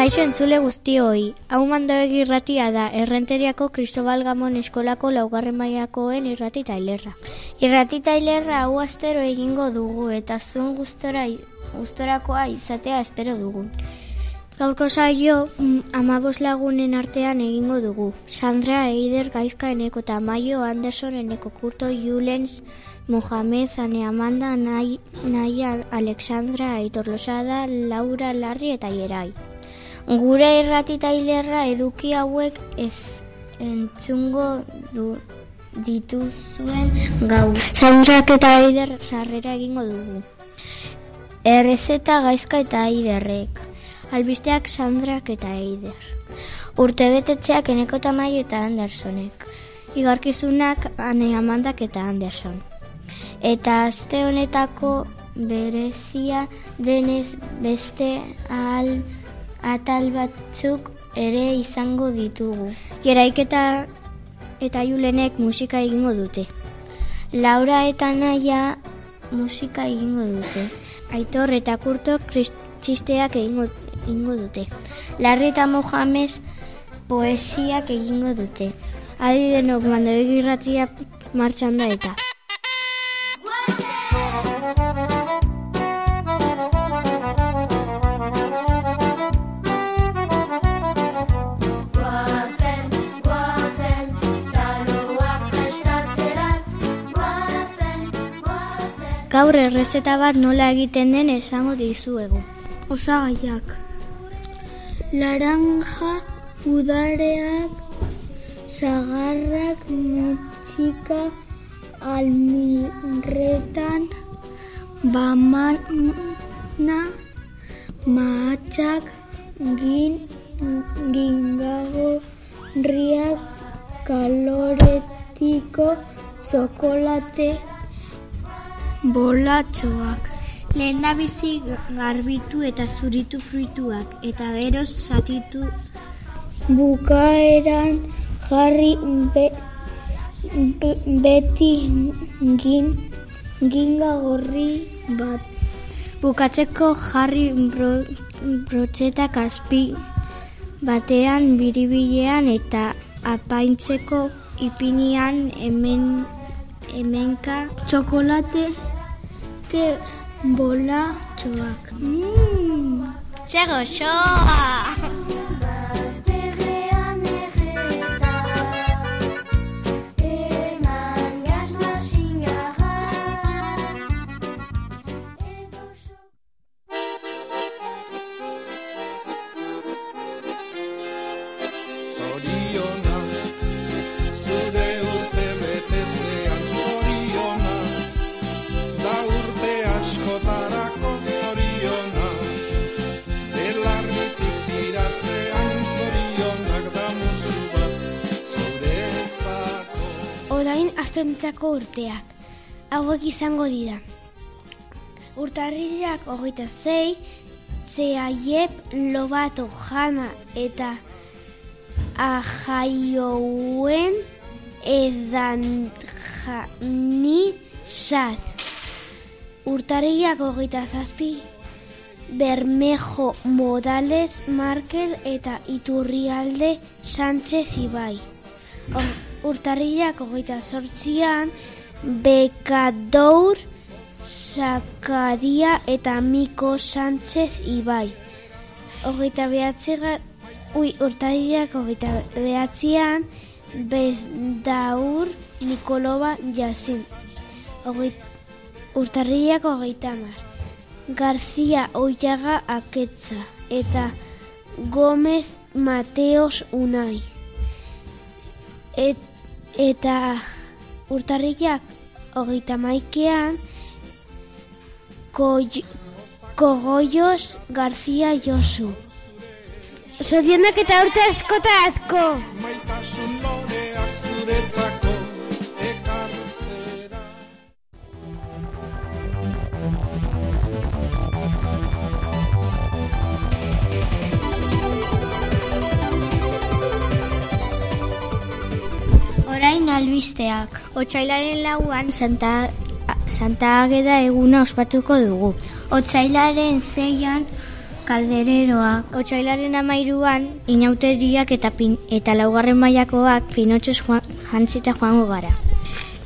Kaixo entzule guztioi, hau mandoegi irratia da, errenteriako Cristobal Gamon eskolako laugarren maiakoen irrati tailerra. Irrati tailerra hau astero egingo dugu eta zuen gustora, gustorakoa izatea espero dugu. Gaurko saio mm, amabos lagunen artean egingo dugu. Sandra Eider Gaizka eneko eta Maio Anderson eneko kurto Julens Mohamed Zane Amanda Naia Alexandra Aitor Losada Laura Larri eta Ierai. Gure irratitailerra eduki hauek ez entzungo du dituzuen gau. Zaunzak eta aider sarrera egingo dugu. Errezeta gaizka eta aiderrek. Albisteak Sandrak eta Eider. Urte betetzeak eneko tamai eta Andersonek. Igarkizunak ane amandak eta Anderson. Eta azte honetako berezia denez beste ahal atal batzuk ere izango ditugu. Geraiketa eta julenek musika egingo dute. Laura eta naia musika egingo dute. Aitor eta kurto txisteak egingo, egingo dute. Larri eta Mohamed poesiak egingo dute. Adi denok mando egirratia martxan da eta. Gaur errezeta bat nola egiten den esango dizuegu. Osagaiak. Laranja, udareak, sagarrak, metxika, almirretan, bamana, maatxak, gin, gingago, riak, kaloretiko, txokolate, Bolatxoak. Lehen bizi garbitu eta zuritu fruituak, eta gero zatitu bukaeran jarri be, beti gin, ginga gorri bat. Bukatzeko jarri bro, brotxetak azpi batean biribilean eta apaintzeko ipinian hemen hemenka txokolate te bola txoak. Mmm, txego astentzako urteak. Hauek izango dira. Urtarrilak hogeita zei, zeaiep lobato jana eta ahaiouen edan jani sat. Urtarrilak hogeita zazpi, Bermejo Modales Markel eta Iturrialde Sánchez Ibai urtarriak hogeita sortzian, Bekadour, Sakadia eta Miko Sánchez Ibai. Hogeita behatzean, ui, urtarriak hogeita behatzean, Bedaur, Nikolova Jasin. urtarriak hogeita mar. García Oiaga Aketza eta Gómez Mateos Unai. Et, eta urtarriak hogeita maikean Kogoios García Josu. Zorionak eta urte askota. Maitasun loreak zuretzako. Albisteak. Otsailaren lauan Santa, Santa Ageda eguna ospatuko dugu. Otsailaren zeian kaldereroa. Otsailaren amairuan inauteriak eta, pin, eta laugarren mailakoak pinotxos joan, jantzita joango gara.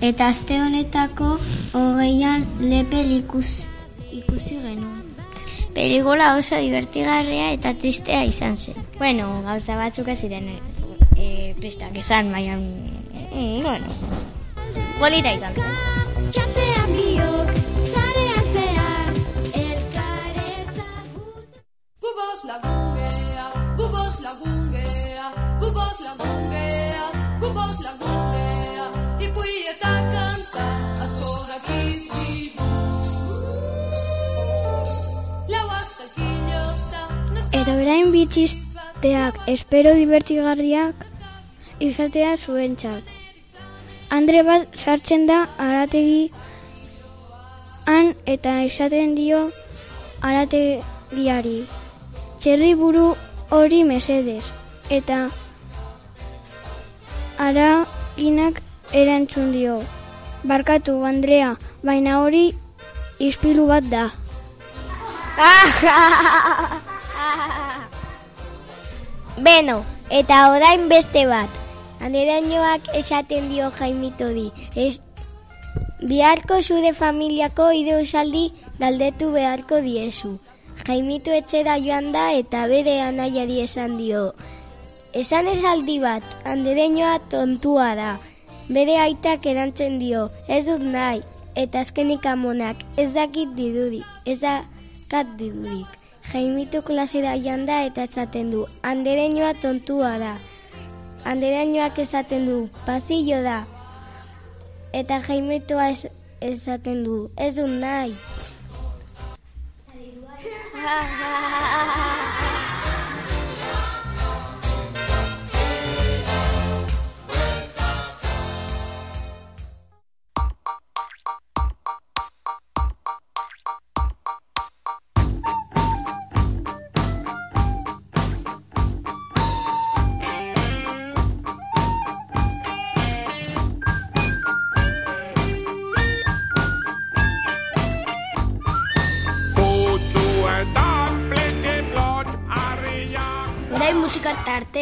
Eta aste honetako hogeian lepel ikus, ikusi genuen. Peligula oso divertigarria eta tristea izan zen. Bueno, gauza batzuk ez ziren e, e, tristeak izan, baina, e, bueno, polita izan zen. Gubos lagungea, gubos lagungea, gubos lagungea, gubos lagungea, ipui eta kanta asko dakizkigu. Lau astakilota, Eta berain bitxisteak espero divertigarriak izatea zuentzat. Andre bat sartzen da arategi han eta esaten dio arategiari. Txerri buru hori mesedez eta araginak erantzun dio. Barkatu, Andrea, baina hori ispilu bat da. Beno, eta orain beste bat. Andereñoak esaten dio Jaimito di. Es, biharko zure familiako ideusaldi galdetu beharko diezu. Jaimito etxera joan da eta bere anaiari esan dio. Esan esaldi bat, andereñoa tontua da. Bere aitak erantzen dio, ez dut nahi, eta azkenik amonak, ez dakit didudi, ez dakat didudik. Jaimito klasera joan da eta esaten du, andereñoa tontua da. Andereñoak esaten du, pasillo da. Eta Jaimitoa es, esaten du, ez dut nahi.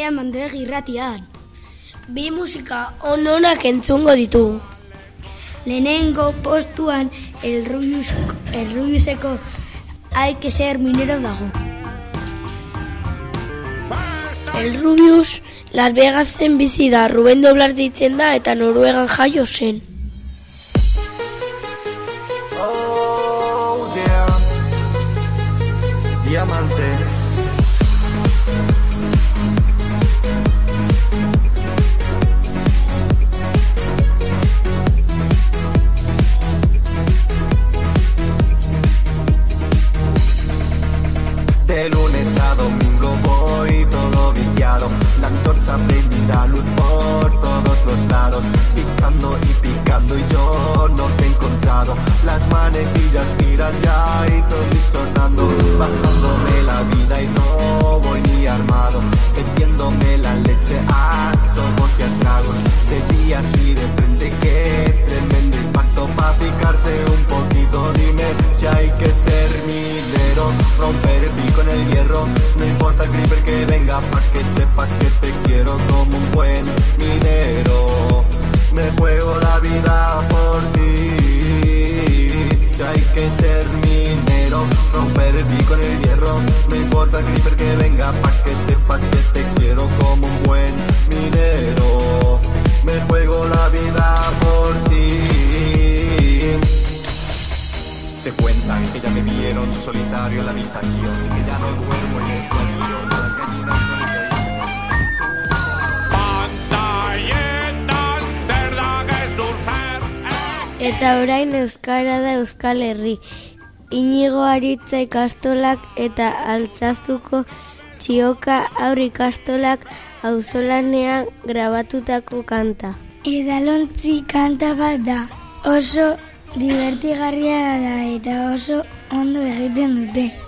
tartea mandoeg irratian. Bi musika ononak entzungo ditugu. Lehenengo postuan el Rubius, el Rubiuseko hay que ser minero dago. El Rubius Las Vegasen bizi da, Ruben Doblar ditzen da eta Noruegan jaio zen. Oh, yeah. Diamantes. sfida gli hai torni tornando basta minero Romper el pico en el hierro. No importa el creeper que venga Pa' que sepas que te quiero como un buen minero. Me juego la vida por ti. Te cuentan que ya me vieron solitario en la habitación Que ya no duermo en este avión. Las gallinas no zer Eta orain Euskara da Euskal Herri. Inigo Aritza ikastolak eta altzaztuko txioka aurri ikastolak auzolanean grabatutako kanta. Edalontzi kanta bat da. Oso divertigarria da eta oso ondo egiten dute.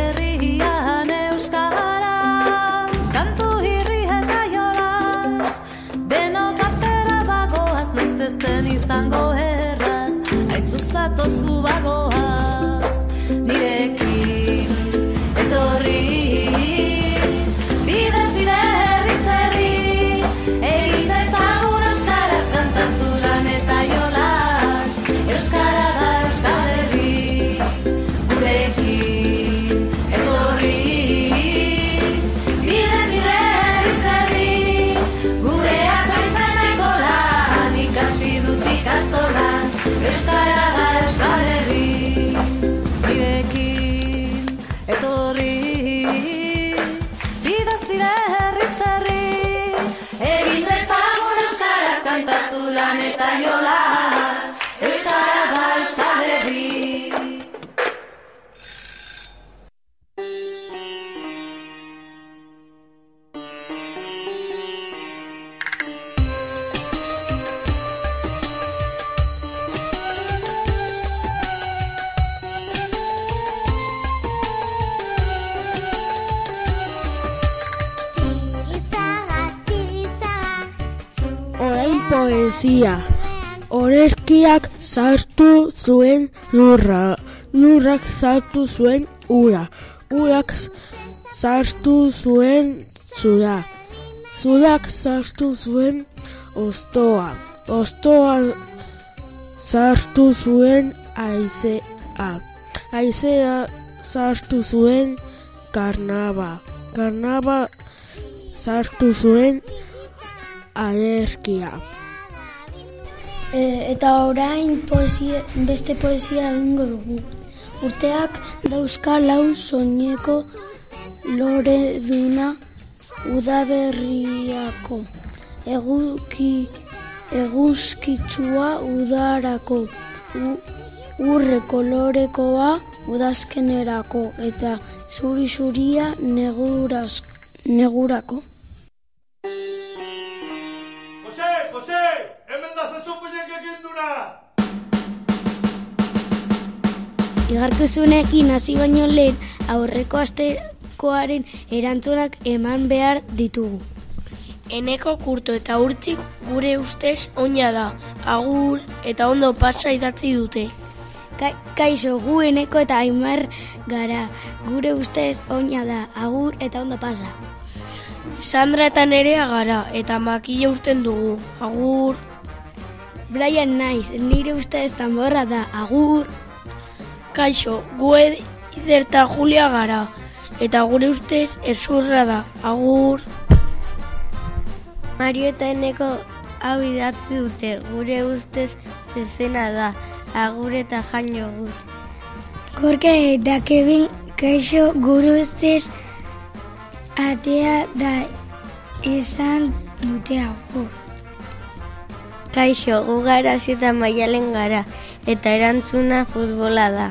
poesia. Oreskiak sartu zuen lurra. Lurrak sartu zuen ura. Urak sartu zuen zura. Zurak sartu zuen ostoa. Ostoa sartu zuen aizea. Aizea sartu zuen karnaba. Karnaba sartu zuen alergia. E, eta orain poesia, beste poesia egingo dugu. Urteak dauzka lau soineko lore duna udaberriako. Eguki, eguzkitsua udarako. U, urre kolorekoa udazkenerako. Eta zuri-zuria neguraz, negurako. Igarkizunekin hasi baino lehen aurreko astekoaren erantzunak eman behar ditugu. Eneko kurto eta urtzik gure ustez oina da. Agur eta ondo pasa idatzi dute. Ka kaixo, gu eneko eta aimar gara. Gure ustez oina da, agur eta ondo pasa. Sandra eta nerea gara eta makila usten dugu. Agur. Brian naiz, nire ustez tamborra da, agur. Kaixo, gu Eider eta Julia gara eta gure ustez ezurra da. Agur. Mario eta eneko hau idatzi dute, gure ustez zezena da, agur eta jaino gur. Korke eta Kevin kaixo gure ustez atea da esan dute agur. Kaixo, gu garazi eta maialen gara, eta erantzuna futbola da.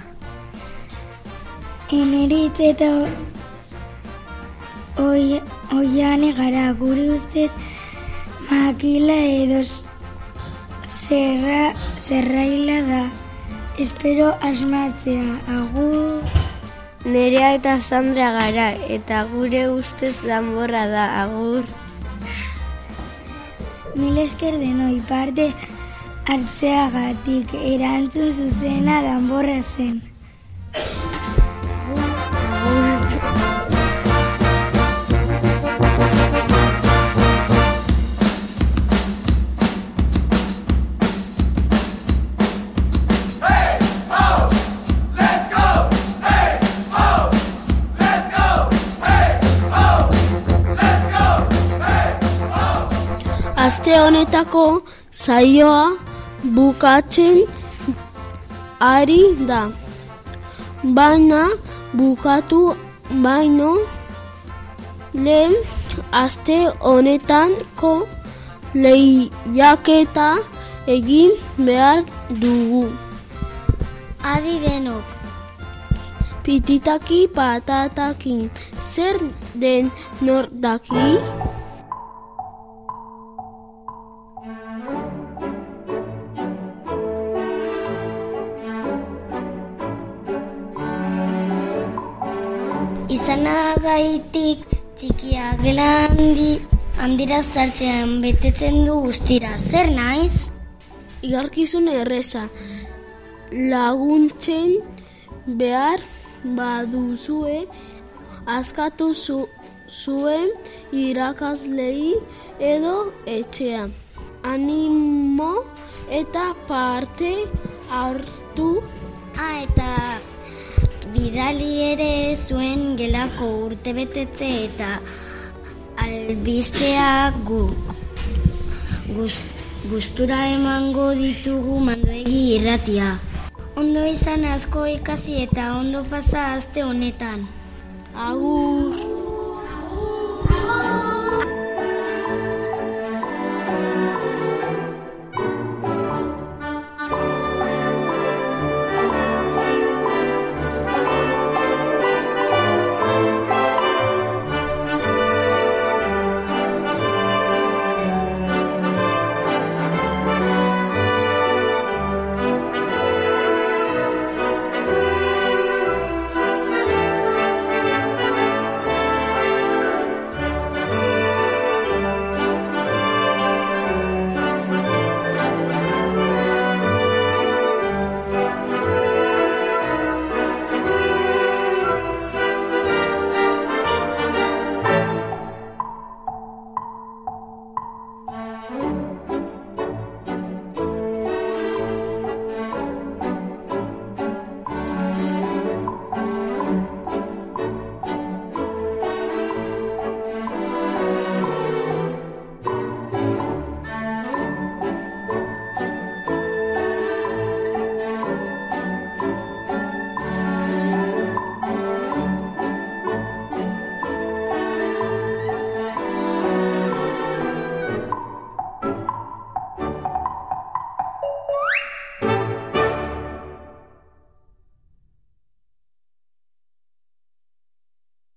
Enerit eta oi, oiane gara gure ustez makila edo zerra, zerraila da. Espero asmatzea, agur. Nerea eta Sandra gara, eta gure ustez danborra da, agur. Mil esker denoi parte hartzeagatik erantzun zuzena danborra zen. Aste honetako saioa bukatzen ari da. Baina bukatu baino lehen aste honetanko lehiaketa egin behar dugu. Adi denok, Pititaki patataki zer den nor izanagaitik txikia gela handi handira zartzean betetzen du guztira. Zer naiz? Igarkizun erreza laguntzen behar baduzue askatu zu, zuen irakaslei edo etxean. Animo eta parte hartu Ah, eta bidali ere zuen gelako urtebetetze eta albistea gu guz, gustura emango ditugu mandoegi irratia. Ondo izan asko ikasi eta ondo pasa aste honetan. agur.